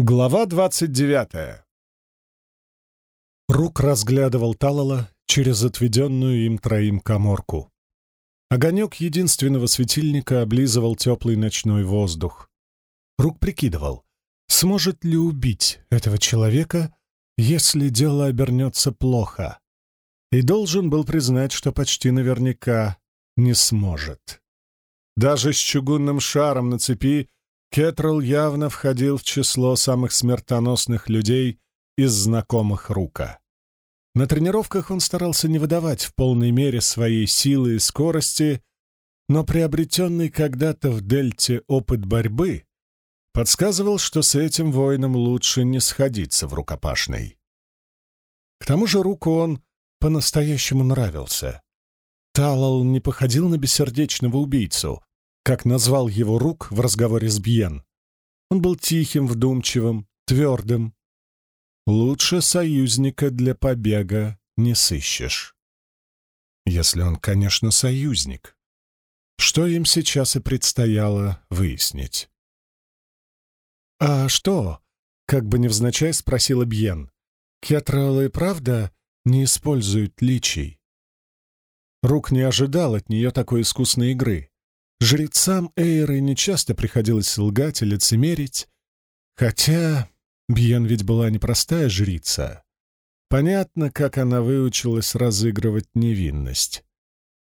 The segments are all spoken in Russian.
Глава двадцать девятая. Рук разглядывал Талала через отведенную им троим коморку. Огонек единственного светильника облизывал теплый ночной воздух. Рук прикидывал, сможет ли убить этого человека, если дело обернется плохо. И должен был признать, что почти наверняка не сможет. Даже с чугунным шаром на цепи Кетрал явно входил в число самых смертоносных людей из знакомых Рука. На тренировках он старался не выдавать в полной мере своей силы и скорости, но приобретенный когда-то в Дельте опыт борьбы подсказывал, что с этим воином лучше не сходиться в рукопашной. К тому же Руку он по-настоящему нравился. Талал не походил на бессердечного убийцу, как назвал его Рук в разговоре с Бьен. Он был тихим, вдумчивым, твердым. Лучше союзника для побега не сыщешь. Если он, конечно, союзник. Что им сейчас и предстояло выяснить. «А что?» — как бы невзначай спросила Бьен. «Кетралы правда не используют личий?» Рук не ожидал от нее такой искусной игры. Жрецам Эйры нечасто приходилось лгать и лицемерить, хотя Бьен ведь была непростая жрица. Понятно, как она выучилась разыгрывать невинность.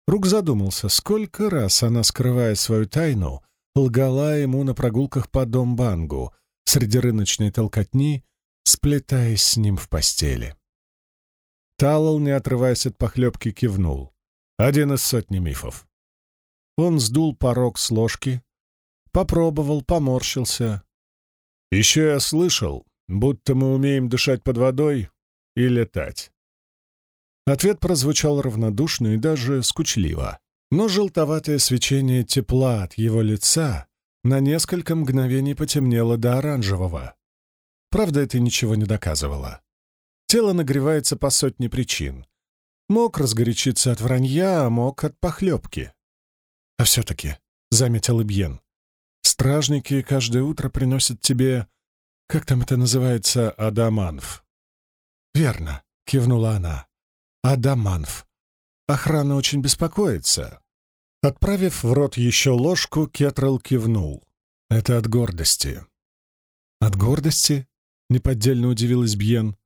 Рук задумался, сколько раз она, скрывая свою тайну, лгала ему на прогулках по Домбангу, среди рыночной толкотни, сплетаясь с ним в постели. Талал, не отрываясь от похлебки, кивнул. Один из сотни мифов. Он сдул порог с ложки, попробовал, поморщился. «Еще я слышал, будто мы умеем дышать под водой и летать». Ответ прозвучал равнодушно и даже скучливо, но желтоватое свечение тепла от его лица на несколько мгновений потемнело до оранжевого. Правда, это ничего не доказывало. Тело нагревается по сотне причин. Мог разгорячиться от вранья, а мог от похлебки. А все-таки, — заметил Ибьен, — стражники каждое утро приносят тебе, как там это называется, адаманф. Верно, — кивнула она. Адаманф. Охрана очень беспокоится. Отправив в рот еще ложку, Кетрал кивнул. Это от гордости. От гордости? — неподдельно удивилась Бьен.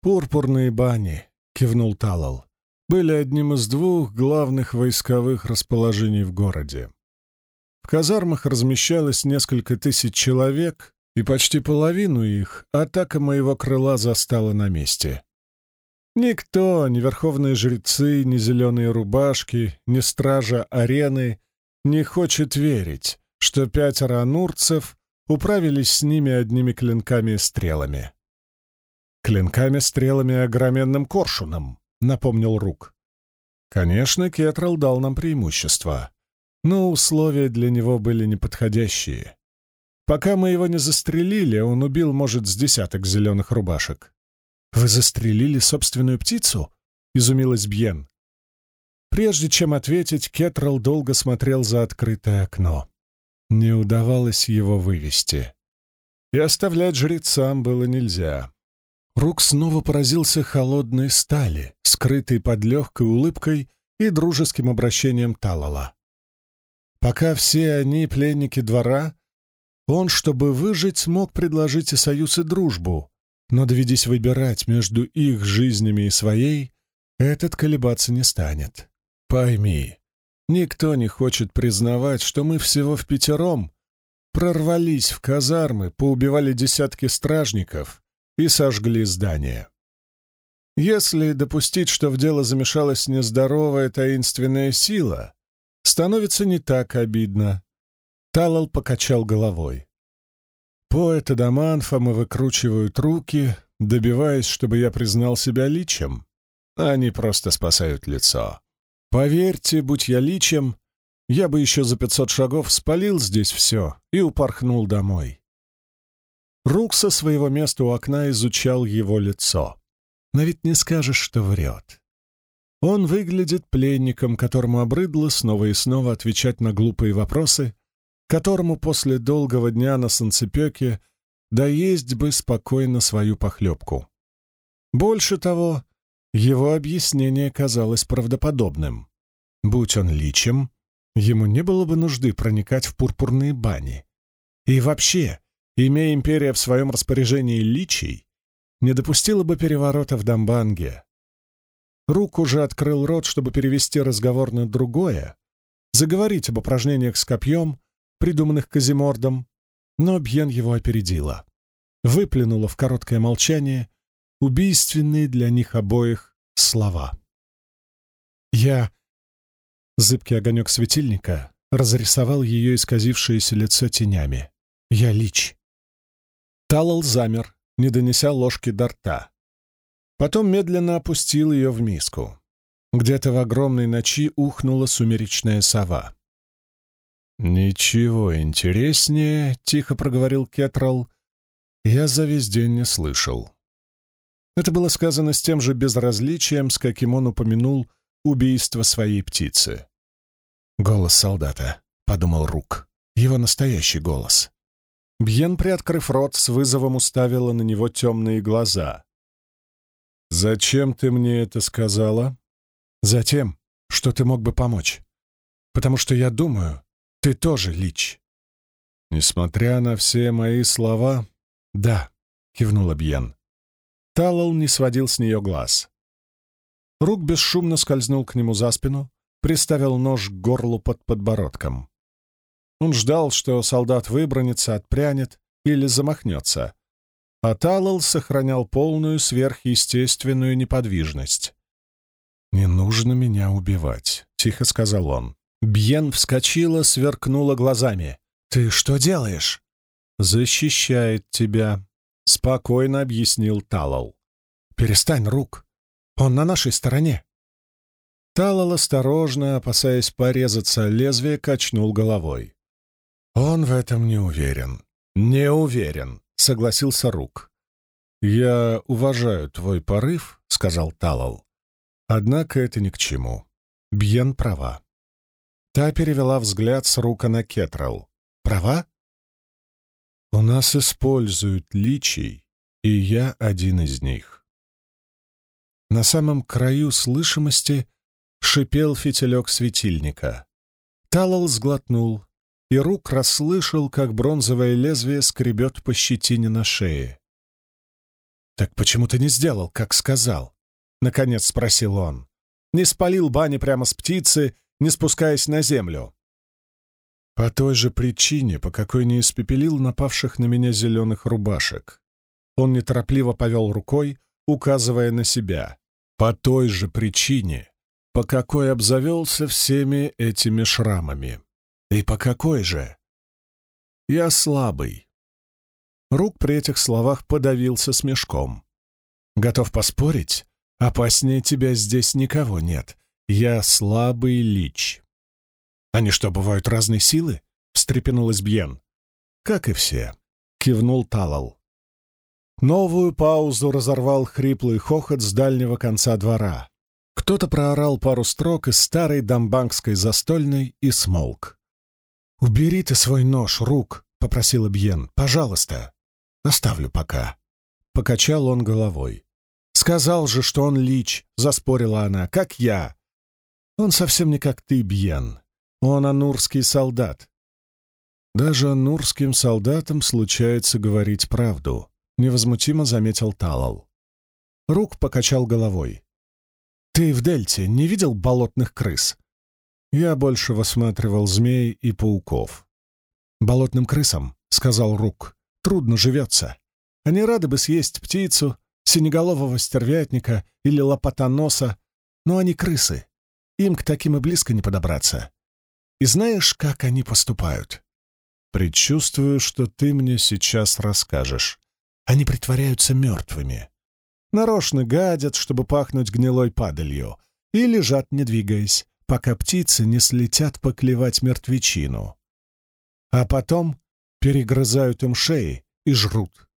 «Пурпурные бани», — кивнул Талал были одним из двух главных войсковых расположений в городе. В казармах размещалось несколько тысяч человек, и почти половину их атака моего крыла застала на месте. Никто, ни верховные жрецы, ни зеленые рубашки, ни стража арены не хочет верить, что пятеро анурцев управились с ними одними клинками и стрелами. Клинками-стрелами и огроменным коршуном напомнил Рук. Конечно, Кетрал дал нам преимущество, но условия для него были неподходящие. Пока мы его не застрелили, он убил, может, с десяток зеленых рубашек. «Вы застрелили собственную птицу?» — изумилась Бьен. Прежде чем ответить, Кетрал долго смотрел за открытое окно. Не удавалось его вывести. И оставлять жрецам было нельзя. Рук снова поразился холодной стали, скрытой под легкой улыбкой и дружеским обращением Талала. Пока все они пленники двора, он, чтобы выжить, мог предложить и союз, и дружбу, но, доведись выбирать между их жизнями и своей, этот колебаться не станет. Пойми, никто не хочет признавать, что мы всего в пятером прорвались в казармы, поубивали десятки стражников — и сожгли здание. Если допустить, что в дело замешалась нездоровая таинственная сила, становится не так обидно. Талал покачал головой. Поэты Даманфамы выкручивают руки, добиваясь, чтобы я признал себя личем. Они просто спасают лицо. Поверьте, будь я личем, я бы еще за пятьсот шагов спалил здесь все и упорхнул домой. Рук со своего места у окна изучал его лицо. Но ведь не скажешь, что врет. Он выглядит пленником, которому обрыдло снова и снова отвечать на глупые вопросы, которому после долгого дня на солнцепеке да есть бы спокойно свою похлебку. Больше того, его объяснение казалось правдоподобным. Будь он личем, ему не было бы нужды проникать в пурпурные бани. И вообще, имея империя в своем распоряжении личий, не допустила бы переворота в Дамбанге. Рук уже открыл рот, чтобы перевести разговор на другое, заговорить об упражнениях с копьем, придуманных Казимордом, но Бьен его опередила. Выплюнула в короткое молчание убийственные для них обоих слова. «Я...» Зыбкий огонек светильника разрисовал ее исказившееся лицо тенями. «Я Лич». Талал замер, не донеся ложки до рта. Потом медленно опустил ее в миску. Где-то в огромной ночи ухнула сумеречная сова. «Ничего интереснее», — тихо проговорил Кетрал, — «я за весь день не слышал». Это было сказано с тем же безразличием, с каким он упомянул убийство своей птицы. «Голос солдата», — подумал Рук, — его настоящий голос. Бьен, приоткрыв рот, с вызовом уставила на него темные глаза. «Зачем ты мне это сказала?» «Затем, что ты мог бы помочь. Потому что я думаю, ты тоже лич». «Несмотря на все мои слова...» «Да», — кивнула Бьен. Талал не сводил с нее глаз. Рук бесшумно скользнул к нему за спину, приставил нож к горлу под подбородком. Он ждал, что солдат выбронится, отпрянет или замахнется. А Талал сохранял полную сверхъестественную неподвижность. «Не нужно меня убивать», — тихо сказал он. Бьен вскочила, сверкнула глазами. «Ты что делаешь?» «Защищает тебя», — спокойно объяснил Талал. «Перестань, Рук. Он на нашей стороне». Талал осторожно, опасаясь порезаться лезвие, качнул головой. «Он в этом не уверен». «Не уверен», — согласился Рук. «Я уважаю твой порыв», — сказал Талал. «Однако это ни к чему. Бьен права». Та перевела взгляд с Рука на Кетрал. «Права?» У нас используют личий, и я один из них. На самом краю слышимости шипел фитилек светильника. Талал сглотнул, и рук расслышал, как бронзовое лезвие скребет по щетине на шее. «Так почему ты не сделал, как сказал?» — наконец спросил он. «Не спалил бани прямо с птицы, не спускаясь на землю?» По той же причине, по какой не испепелил напавших на меня зеленых рубашек. Он неторопливо повел рукой, указывая на себя. По той же причине, по какой обзавелся всеми этими шрамами. И по какой же? Я слабый. Рук при этих словах подавился смешком. Готов поспорить? Опаснее тебя здесь никого нет. Я слабый лич. «Они что, бывают разной силы?» — встрепенулась Бьен. «Как и все», — кивнул Талал. Новую паузу разорвал хриплый хохот с дальнего конца двора. Кто-то проорал пару строк из старой дамбангской застольной и смолк. «Убери ты свой нож, рук», — попросила Бьен. «Пожалуйста». «Оставлю пока». Покачал он головой. «Сказал же, что он лич», — заспорила она, — «как я». «Он совсем не как ты, Бьен. Он анурский солдат. Даже анурским солдатам случается говорить правду, невозмутимо заметил Талал. Рук покачал головой. «Ты в Дельте не видел болотных крыс?» Я больше высматривал змей и пауков. «Болотным крысам», — сказал Рук, — «трудно живется. Они рады бы съесть птицу, синеголового стервятника или лопатоноса, но они крысы. Им к таким и близко не подобраться. И знаешь, как они поступают? Предчувствую, что ты мне сейчас расскажешь. Они притворяются мертвыми. Нарочно гадят, чтобы пахнуть гнилой падалью, и лежат, не двигаясь, пока птицы не слетят поклевать мертвечину. А потом перегрызают им шеи и жрут.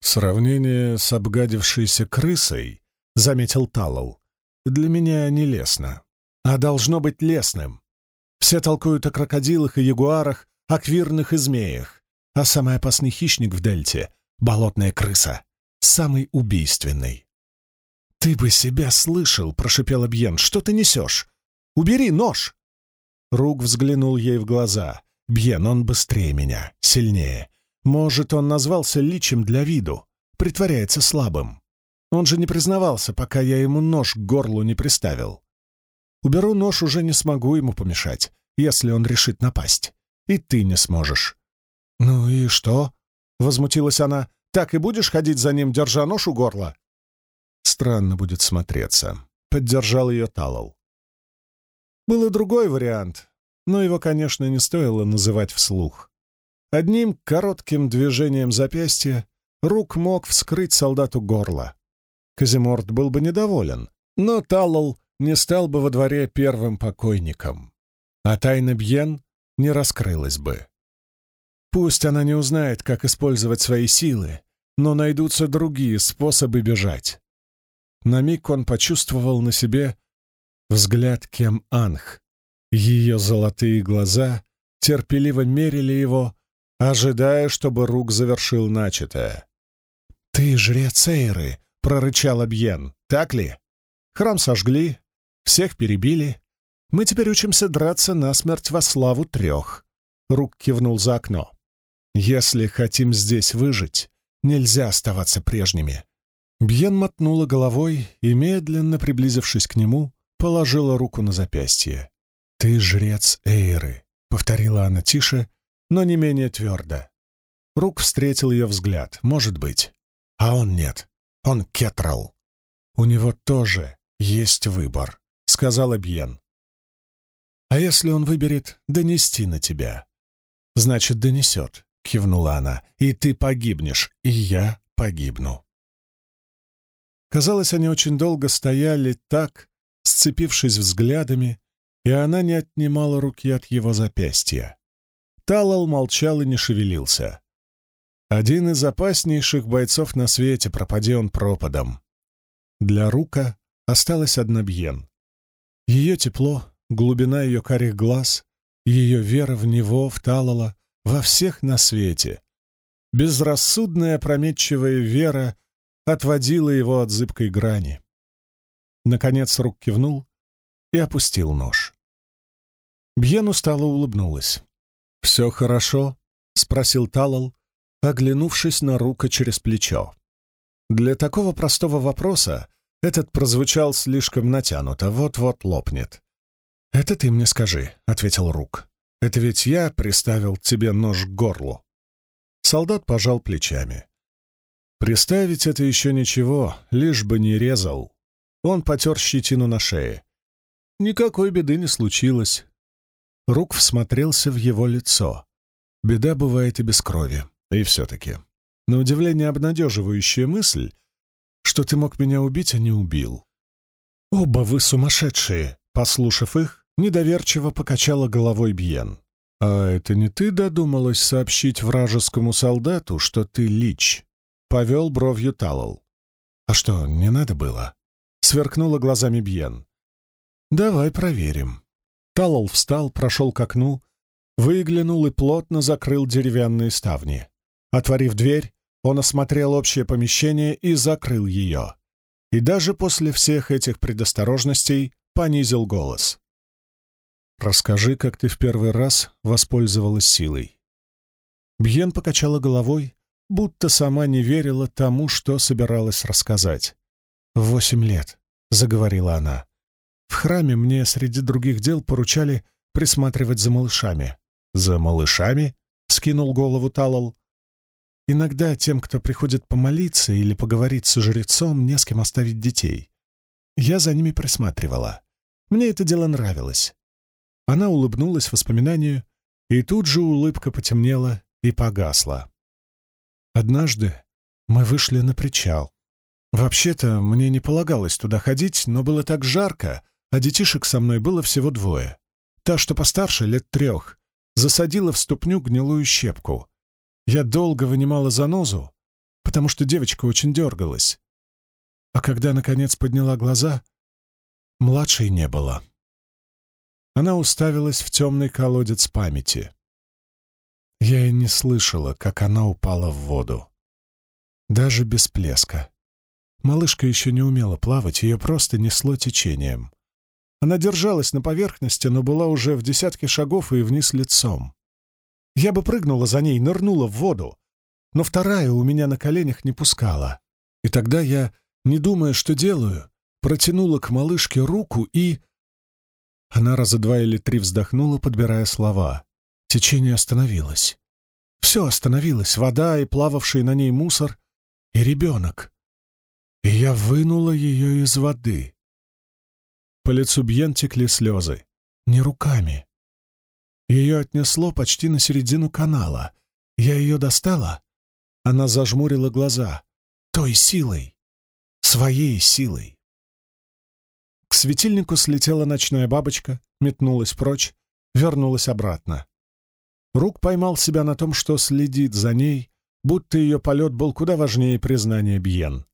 Сравнение с обгадившейся крысой, — заметил Талал, — для меня не лестно, а должно быть лесным. Все толкуют о крокодилах и ягуарах, о квирных и змеях. А самый опасный хищник в Дельте болотная крыса, самый убийственный. «Ты бы себя слышал!» — прошипел Бьен. «Что ты несешь? Убери нож!» Рук взглянул ей в глаза. «Бьен, он быстрее меня, сильнее. Может, он назвался личем для виду, притворяется слабым. Он же не признавался, пока я ему нож к горлу не приставил. Уберу нож, уже не смогу ему помешать, если он решит напасть. И ты не сможешь». «Ну и что?» — возмутилась она. «Так и будешь ходить за ним, держа нож у горла?» «Странно будет смотреться», — поддержал ее Талал. Был и другой вариант, но его, конечно, не стоило называть вслух. Одним коротким движением запястья рук мог вскрыть солдату горло. Казиморт был бы недоволен, но Талал не стал бы во дворе первым покойником, а тайна Бьен не раскрылась бы. Пусть она не узнает, как использовать свои силы, но найдутся другие способы бежать. На миг он почувствовал на себе взгляд Кем Анх. Ее золотые глаза терпеливо мерили его, ожидая, чтобы Рук завершил начатое. «Ты жрец Эйры!» — прорычал Абьен. «Так ли? Храм сожгли, всех перебили. Мы теперь учимся драться насмерть во славу трех». Рук кивнул за окно. «Если хотим здесь выжить, нельзя оставаться прежними». Бьен мотнула головой и, медленно приблизившись к нему, положила руку на запястье. «Ты жрец Эйры», — повторила она тише, но не менее твердо. Рук встретил ее взгляд, может быть. А он нет. Он Кетрал. У него тоже есть выбор, — сказала Бьен. А если он выберет донести на тебя? Значит, донесет, — кивнула она, — и ты погибнешь, и я погибну. Казалось, они очень долго стояли так, сцепившись взглядами, и она не отнимала руки от его запястья. Талал молчал и не шевелился. Один из опаснейших бойцов на свете, пропади он пропадом. Для Рука осталась одна Бьен. Ее тепло, глубина ее карих глаз, ее вера в него, в Талала, во всех на свете. Безрассудная опрометчивая вера отводила его от зыбкой грани. Наконец Рук кивнул и опустил нож. Бьен устало улыбнулась. «Все хорошо?» — спросил Талал, оглянувшись на Рука через плечо. Для такого простого вопроса этот прозвучал слишком натянуто, вот-вот лопнет. «Это ты мне скажи», — ответил Рук. «Это ведь я приставил тебе нож к горлу». Солдат пожал плечами. «Приставить это еще ничего, лишь бы не резал». Он потер щетину на шее. Никакой беды не случилось. Рук всмотрелся в его лицо. Беда бывает и без крови. И все-таки. На удивление обнадеживающая мысль, что ты мог меня убить, а не убил. «Оба вы сумасшедшие!» Послушав их, недоверчиво покачала головой Бьен. «А это не ты додумалась сообщить вражескому солдату, что ты лич?» Повел бровью Талал. «А что, не надо было?» Сверкнула глазами Бьен. «Давай проверим». Талал встал, прошел к окну, выглянул и плотно закрыл деревянные ставни. Отворив дверь, он осмотрел общее помещение и закрыл ее. И даже после всех этих предосторожностей понизил голос. «Расскажи, как ты в первый раз воспользовалась силой». Бьен покачала головой, будто сама не верила тому, что собиралась рассказать. «Восемь лет», — заговорила она. «В храме мне среди других дел поручали присматривать за малышами». «За малышами?» — скинул голову Талал. «Иногда тем, кто приходит помолиться или поговорить с жрецом, не с кем оставить детей. Я за ними присматривала. Мне это дело нравилось». Она улыбнулась воспоминанию, и тут же улыбка потемнела и погасла. Однажды мы вышли на причал. Вообще-то, мне не полагалось туда ходить, но было так жарко, а детишек со мной было всего двое. Та, что постарше, лет трех, засадила в ступню гнилую щепку. Я долго вынимала занозу, потому что девочка очень дергалась. А когда, наконец, подняла глаза, младшей не было. Она уставилась в темный колодец памяти. Я и не слышала, как она упала в воду. даже без плеска. Малышка еще не умела плавать, ее просто несло течением. Она держалась на поверхности, но была уже в десятке шагов и вниз лицом. Я бы прыгнула за ней, нырнула в воду, но вторая у меня на коленях не пускала. И тогда я, не думая, что делаю, протянула к малышке руку и... Она раза два или три вздохнула, подбирая слова. Течение остановилось. Все остановилось, вода и плававший на ней мусор, и ребенок. И я вынула ее из воды. По лицу Бьен текли слезы. Не руками. Ее отнесло почти на середину канала. Я ее достала. Она зажмурила глаза. Той силой. Своей силой. К светильнику слетела ночная бабочка, метнулась прочь, вернулась обратно. Рук поймал себя на том, что следит за ней, будто ее полет был куда важнее признания Бьен.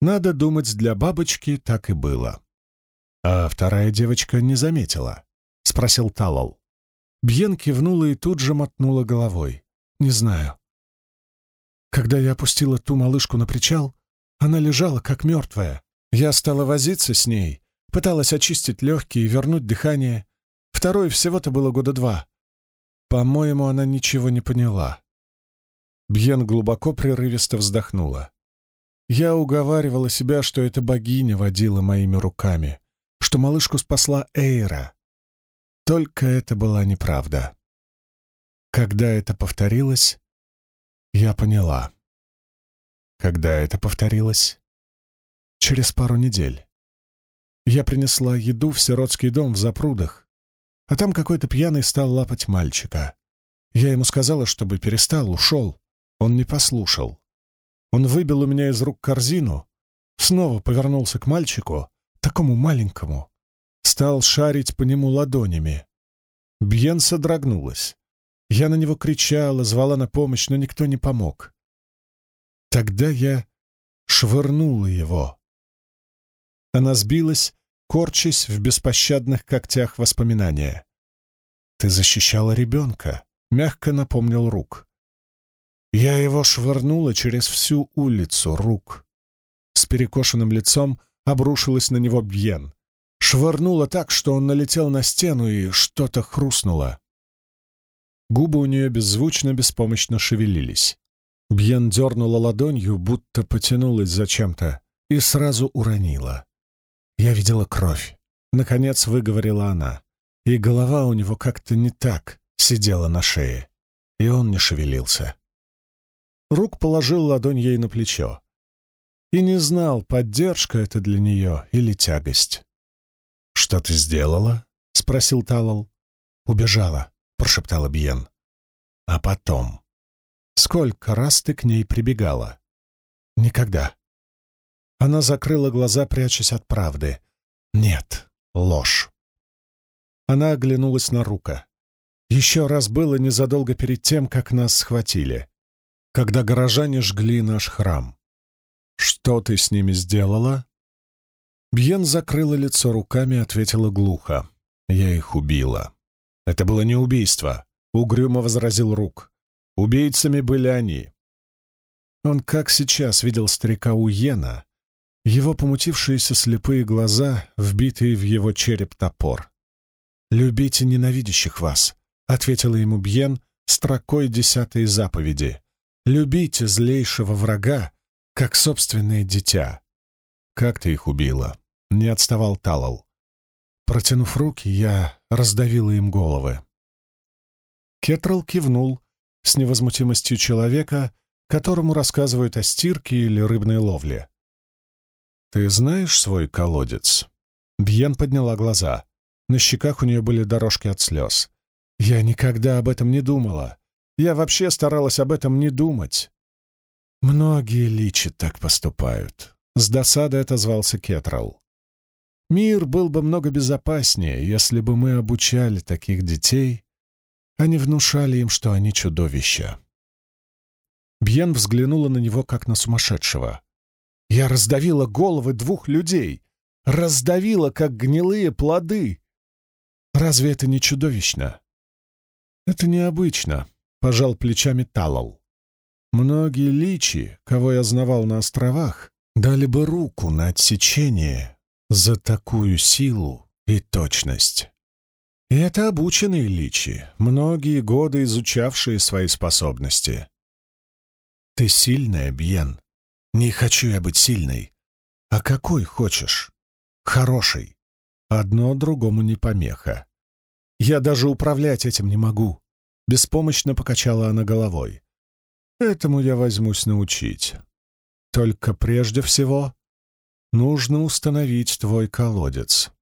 Надо думать, для бабочки так и было. «А вторая девочка не заметила?» — спросил Талал. Бьен кивнула и тут же мотнула головой. «Не знаю». Когда я опустила ту малышку на причал, она лежала как мертвая. Я стала возиться с ней, пыталась очистить легкие и вернуть дыхание. Второй всего-то было года два. По-моему, она ничего не поняла. Бьен глубоко прерывисто вздохнула. Я уговаривала себя, что эта богиня водила моими руками что малышку спасла Эйра. Только это была неправда. Когда это повторилось, я поняла. Когда это повторилось? Через пару недель. Я принесла еду в сиротский дом в Запрудах, а там какой-то пьяный стал лапать мальчика. Я ему сказала, чтобы перестал, ушел. Он не послушал. Он выбил у меня из рук корзину, снова повернулся к мальчику, такому маленькому, стал шарить по нему ладонями. Бьен содрогнулась. Я на него кричала, звала на помощь, но никто не помог. Тогда я швырнула его. Она сбилась, корчась в беспощадных когтях воспоминания. «Ты защищала ребенка», — мягко напомнил Рук. Я его швырнула через всю улицу, Рук. С перекошенным лицом обрушилась на него Бьен. Швырнула так, что он налетел на стену, и что-то хрустнуло. Губы у нее беззвучно, беспомощно шевелились. Бьен дернула ладонью, будто потянулась за чем-то, и сразу уронила. Я видела кровь. Наконец выговорила она. И голова у него как-то не так сидела на шее. И он не шевелился. Рук положил ладонь ей на плечо и не знал, поддержка это для нее или тягость. «Что ты сделала?» — спросил Талал. «Убежала», — прошептала Бьен. «А потом? Сколько раз ты к ней прибегала?» «Никогда». Она закрыла глаза, прячась от правды. «Нет, ложь». Она оглянулась на Рука. Еще раз было незадолго перед тем, как нас схватили, когда горожане жгли наш храм. «Что ты с ними сделала?» Бьен закрыла лицо руками и ответила глухо. «Я их убила». «Это было не убийство», — угрюмо возразил Рук. «Убийцами были они». Он как сейчас видел старика Уена, его помутившиеся слепые глаза, вбитые в его череп топор. «Любите ненавидящих вас», — ответила ему Бьен строкой десятой заповеди. «Любите злейшего врага, как собственное дитя. Как ты их убила? Не отставал Талал. Протянув руки, я раздавила им головы. Кетрал кивнул с невозмутимостью человека, которому рассказывают о стирке или рыбной ловле. «Ты знаешь свой колодец?» Бьен подняла глаза. На щеках у нее были дорожки от слез. «Я никогда об этом не думала. Я вообще старалась об этом не думать. Многие личи так поступают. С досадой отозвался Кетрал. Мир был бы много безопаснее, если бы мы обучали таких детей, а не внушали им, что они чудовища. Бьен взглянула на него, как на сумасшедшего. «Я раздавила головы двух людей! Раздавила, как гнилые плоды! Разве это не чудовищно?» «Это необычно», — пожал плечами Талал. Многие личи, кого я знавал на островах, дали бы руку на отсечение за такую силу и точность. И это обученные личи, многие годы изучавшие свои способности. Ты сильная, Бьен. Не хочу я быть сильной. А какой хочешь? Хороший. Одно другому не помеха. Я даже управлять этим не могу. Беспомощно покачала она головой. Этому я возьмусь научить. Только прежде всего нужно установить твой колодец.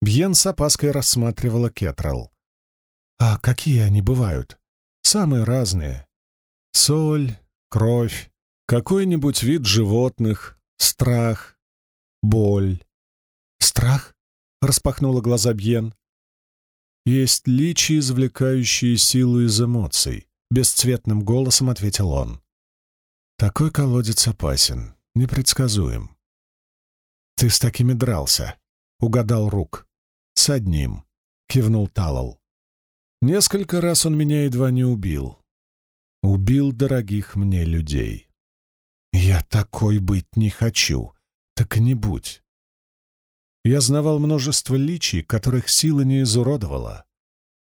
Бьен с опаской рассматривала Кетрал. А какие они бывают? Самые разные. Соль, кровь, какой-нибудь вид животных, страх, боль. «Страх?» — распахнула глаза Бьен. «Есть личи, извлекающие силу из эмоций», — бесцветным голосом ответил он. «Такой колодец опасен, непредсказуем». «Ты с такими дрался», — угадал Рук. «С одним», — кивнул Талал. «Несколько раз он меня едва не убил. Убил дорогих мне людей. Я такой быть не хочу, так не будь. Я знавал множество личий, которых сила не изуродовала.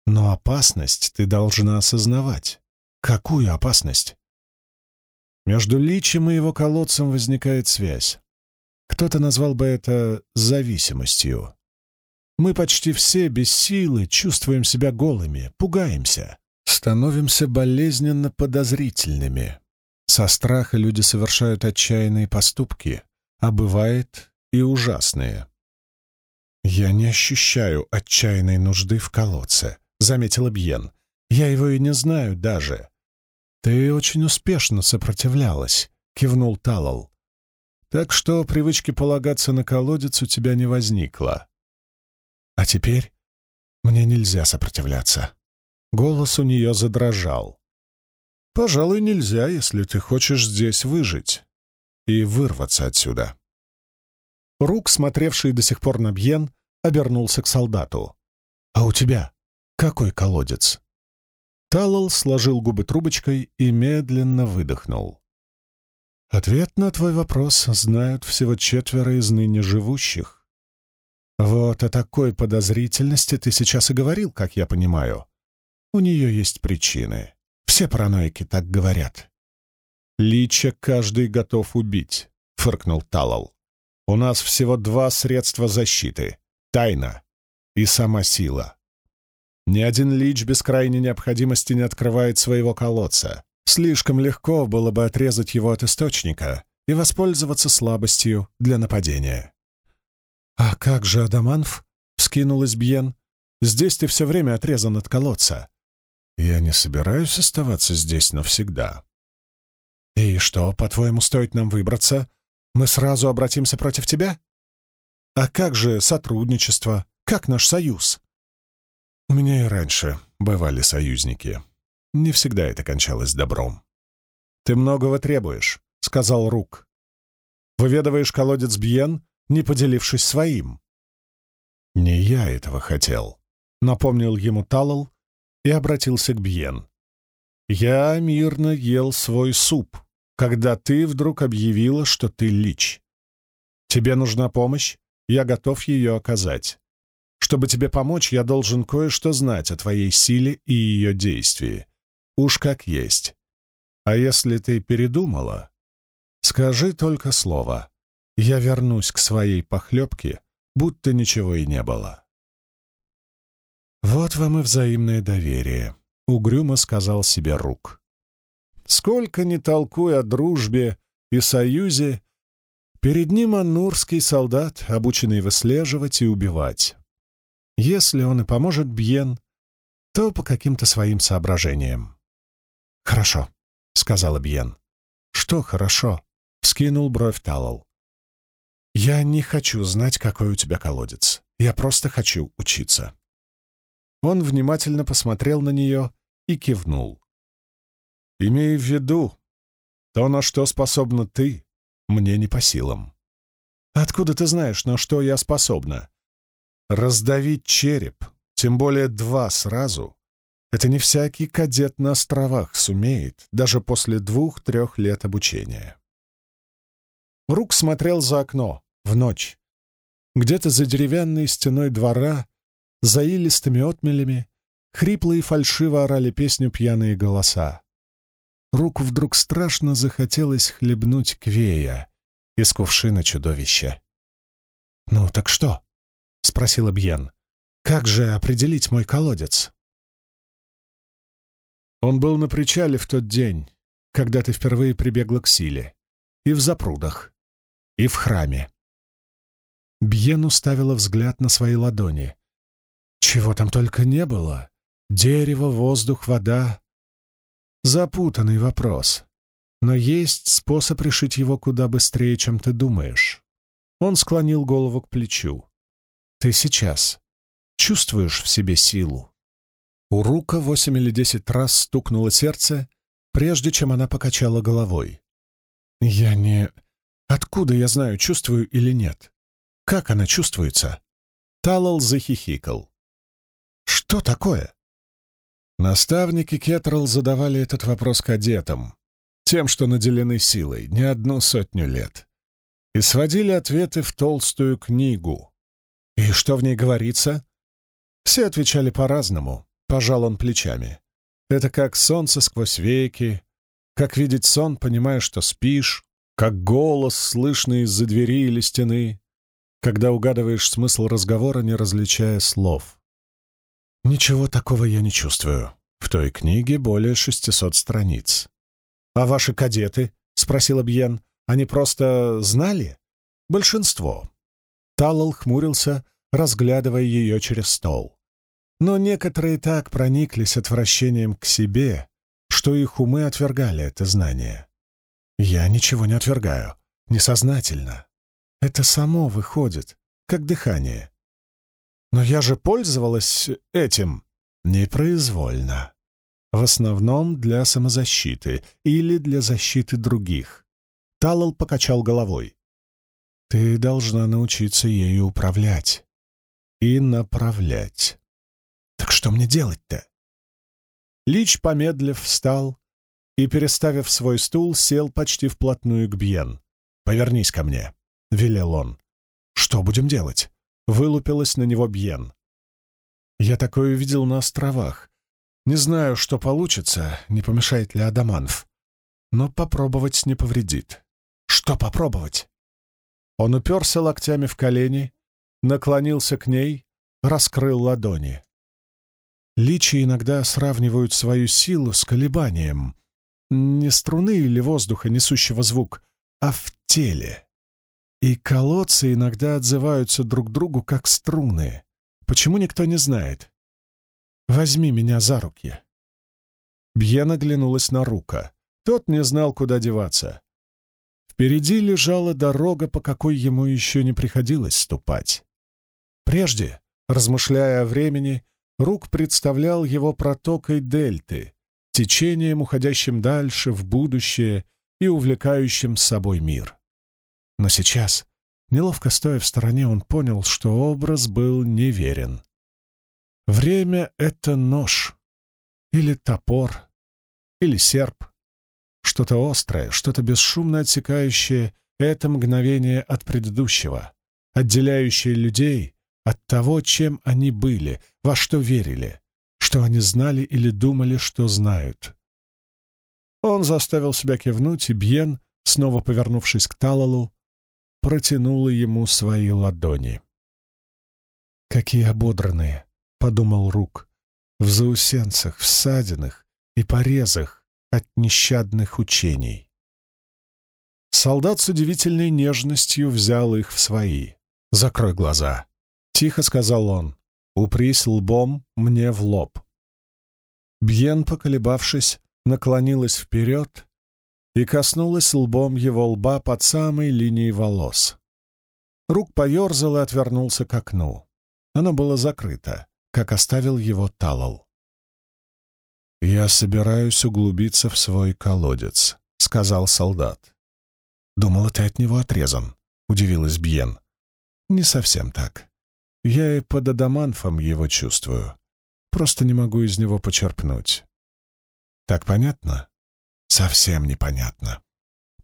Но опасность ты должна осознавать. Какую опасность? Между личем и его колодцем возникает связь. Кто-то назвал бы это зависимостью. Мы почти все без силы чувствуем себя голыми, пугаемся, становимся болезненно подозрительными. Со страха люди совершают отчаянные поступки, а бывает и ужасные. «Я не ощущаю отчаянной нужды в колодце», — заметила Бьен. «Я его и не знаю даже». «Ты очень успешно сопротивлялась», — кивнул Талал. «Так что привычки полагаться на колодец у тебя не возникло». «А теперь мне нельзя сопротивляться». Голос у нее задрожал. «Пожалуй, нельзя, если ты хочешь здесь выжить и вырваться отсюда». Рук, смотревший до сих пор на Бьен, обернулся к солдату. «А у тебя какой колодец?» Талал сложил губы трубочкой и медленно выдохнул. «Ответ на твой вопрос знают всего четверо из ныне живущих. Вот о такой подозрительности ты сейчас и говорил, как я понимаю. У нее есть причины. Все параноики так говорят». «Лича каждый готов убить», — фыркнул Талал. У нас всего два средства защиты — тайна и сама сила. Ни один лич без крайней необходимости не открывает своего колодца. Слишком легко было бы отрезать его от источника и воспользоваться слабостью для нападения. «А как же Адаманф?» — вскинулась Бьен. «Здесь ты все время отрезан от колодца». «Я не собираюсь оставаться здесь навсегда». «И что, по-твоему, стоит нам выбраться, мы сразу обратимся против тебя? А как же сотрудничество? Как наш союз? У меня и раньше бывали союзники. Не всегда это кончалось добром. «Ты многого требуешь», — сказал Рук. «Выведываешь колодец Бьен, не поделившись своим». «Не я этого хотел», — напомнил ему Талал и обратился к Бьен. «Я мирно ел свой суп, когда ты вдруг объявила, что ты лич. Тебе нужна помощь, я готов ее оказать. Чтобы тебе помочь, я должен кое-что знать о твоей силе и ее действии. Уж как есть. А если ты передумала, скажи только слово. Я вернусь к своей похлебке, будто ничего и не было. «Вот вам и взаимное доверие», — угрюмо сказал себе Рук. Сколько ни толкуй о дружбе и союзе, перед ним анурский солдат, обученный выслеживать и убивать. Если он и поможет Бьен, то по каким-то своим соображениям. «Хорошо», — сказала Бьен. «Что хорошо?» — вскинул бровь Талал. «Я не хочу знать, какой у тебя колодец. Я просто хочу учиться». Он внимательно посмотрел на нее и кивнул. Имей в виду, то, на что способна ты, мне не по силам. Откуда ты знаешь, на что я способна? Раздавить череп, тем более два сразу, Это не всякий кадет на островах сумеет, даже после двух-трех лет обучения. Рук смотрел за окно, в ночь. Где-то за деревянной стеной двора, за илистыми отмелями, хрипло и фальшиво орали песню пьяные голоса. Руку вдруг страшно захотелось хлебнуть квея из кувшина чудовища. «Ну, так что?» — спросил Бьен. «Как же определить мой колодец?» Он был на причале в тот день, когда ты впервые прибегла к силе, и в запрудах, и в храме. Бьен уставила взгляд на свои ладони. Чего там только не было. Дерево, воздух, вода. Запутанный вопрос. Но есть способ решить его куда быстрее, чем ты думаешь. Он склонил голову к плечу. Ты сейчас чувствуешь в себе силу. У Рука восемь или десять раз стукнуло сердце, прежде чем она покачала головой. «Я не... Откуда я знаю, чувствую или нет? Как она чувствуется?» Талал захихикал. «Что такое?» Наставники Кетрал задавали этот вопрос кадетам, тем, что наделены силой, не одну сотню лет, и сводили ответы в толстую книгу, «И что в ней говорится?» Все отвечали по-разному, пожал он плечами. Это как солнце сквозь веки, как видеть сон, понимая, что спишь, как голос, слышный из-за двери или стены, когда угадываешь смысл разговора, не различая слов. Ничего такого я не чувствую. В той книге более шестисот страниц. «А ваши кадеты?» — спросил Бьен. «Они просто знали?» «Большинство. Талл хмурился, разглядывая ее через стол. Но некоторые так прониклись отвращением к себе, что их умы отвергали это знание. Я ничего не отвергаю, несознательно. Это само выходит, как дыхание. Но я же пользовалась этим непроизвольно. В основном для самозащиты или для защиты других. Талал покачал головой. Ты должна научиться ею управлять и направлять. Так что мне делать-то? Лич, помедлив, встал и, переставив свой стул, сел почти вплотную к Бьен. «Повернись ко мне», — велел он. «Что будем делать?» — вылупилась на него Бьен. «Я такое увидел на островах. Не знаю, что получится, не помешает ли Адаманов. Но попробовать не повредит». «Что попробовать?» Он уперся локтями в колени, наклонился к ней, раскрыл ладони. Личи иногда сравнивают свою силу с колебанием. Не струны или воздуха, несущего звук, а в теле. И колодцы иногда отзываются друг другу, как струны. Почему никто не знает? «Возьми меня за руки». Бьена глянулась на Рука. Тот не знал, куда деваться. Впереди лежала дорога, по какой ему еще не приходилось ступать. Прежде, размышляя о времени, Рук представлял его протокой дельты, течением, уходящим дальше, в будущее и увлекающим с собой мир. Но сейчас, неловко стоя в стороне, он понял, что образ был неверен. Время — это нож, или топор, или серп, что-то острое, что-то бесшумно отсекающее это мгновение от предыдущего, отделяющее людей от того, чем они были, во что верили, что они знали или думали, что знают. Он заставил себя кивнуть, и Бьен, снова повернувшись к Талалу, протянула ему свои ладони. «Какие ободранные!» — подумал Рук. «В заусенцах, в ссадинах и порезах, от нещадных учений. Солдат с удивительной нежностью взял их в свои. «Закрой глаза», — тихо сказал он. «Упрись лбом мне в лоб». Бьен, поколебавшись, наклонилась вперед и коснулась лбом его лба под самой линией волос. Рук поерзал и отвернулся к окну. Оно было закрыто, как оставил его Талал. «Я собираюсь углубиться в свой колодец», — сказал солдат. «Думала, ты от него отрезан», — удивилась Бьен. «Не совсем так. Я и под Адаманфом его чувствую. Просто не могу из него почерпнуть. Так понятно? Совсем непонятно.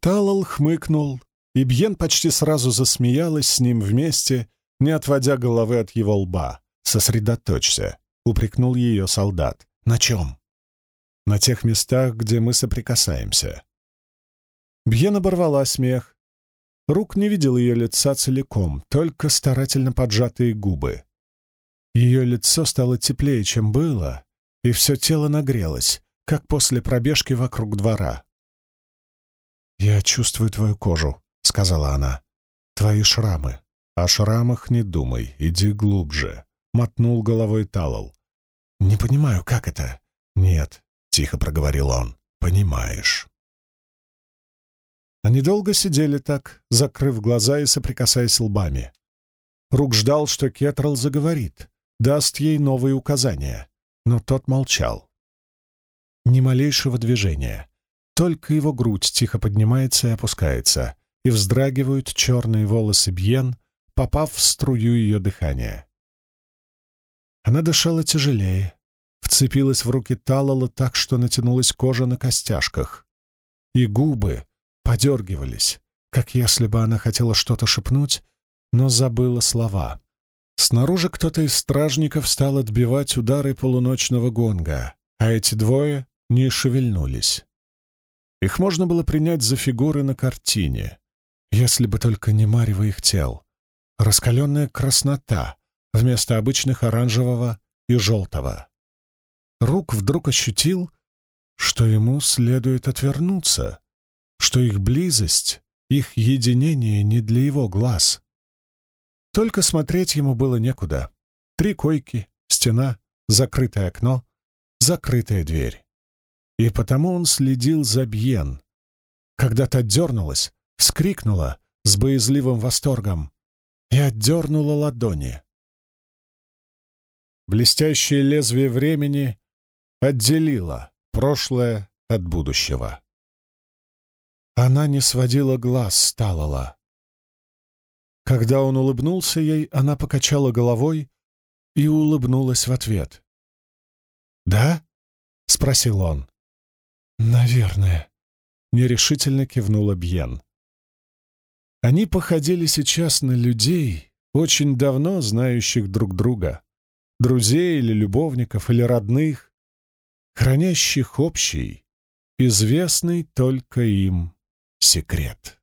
Талал хмыкнул, и Бьен почти сразу засмеялась с ним вместе, не отводя головы от его лба. «Сосредоточься», — упрекнул ее солдат. «На чем?» «На тех местах, где мы соприкасаемся». Бьен оборвала смех. Рук не видел ее лица целиком, только старательно поджатые губы. Ее лицо стало теплее, чем было, и все тело нагрелось, как после пробежки вокруг двора. «Я чувствую твою кожу», — сказала она. «Твои шрамы. О шрамах не думай, иди глубже», — мотнул головой Талал. «Не понимаю, как это?» «Нет», — тихо проговорил он, — «понимаешь». Они долго сидели так, закрыв глаза и соприкасаясь лбами. Рук ждал, что Кетрал заговорит, даст ей новые указания, но тот молчал. Ни малейшего движения, только его грудь тихо поднимается и опускается, и вздрагивают черные волосы Бьен, попав в струю ее дыхания. Она дышала тяжелее, вцепилась в руки Талала так, что натянулась кожа на костяшках, и губы подергивались, как если бы она хотела что-то шепнуть, но забыла слова. Снаружи кто-то из стражников стал отбивать удары полуночного гонга, а эти двое не шевельнулись. Их можно было принять за фигуры на картине, если бы только не марево их тел. Раскаленная краснота вместо обычных оранжевого и желтого. Рук вдруг ощутил, что ему следует отвернуться, что их близость, их единение не для его глаз. Только смотреть ему было некуда. Три койки, стена, закрытое окно, закрытая дверь. И потому он следил за Бьен. Когда та дернулась, вскрикнула с боязливым восторгом и отдернула ладони. Блестящее лезвие времени отделило прошлое от будущего. Она не сводила глаз с Талала. Когда он улыбнулся ей, она покачала головой и улыбнулась в ответ. «Да?» — спросил он. «Наверное», — нерешительно кивнула Бьен. Они походили сейчас на людей, очень давно знающих друг друга, друзей или любовников или родных, хранящих общий, известный только им секрет.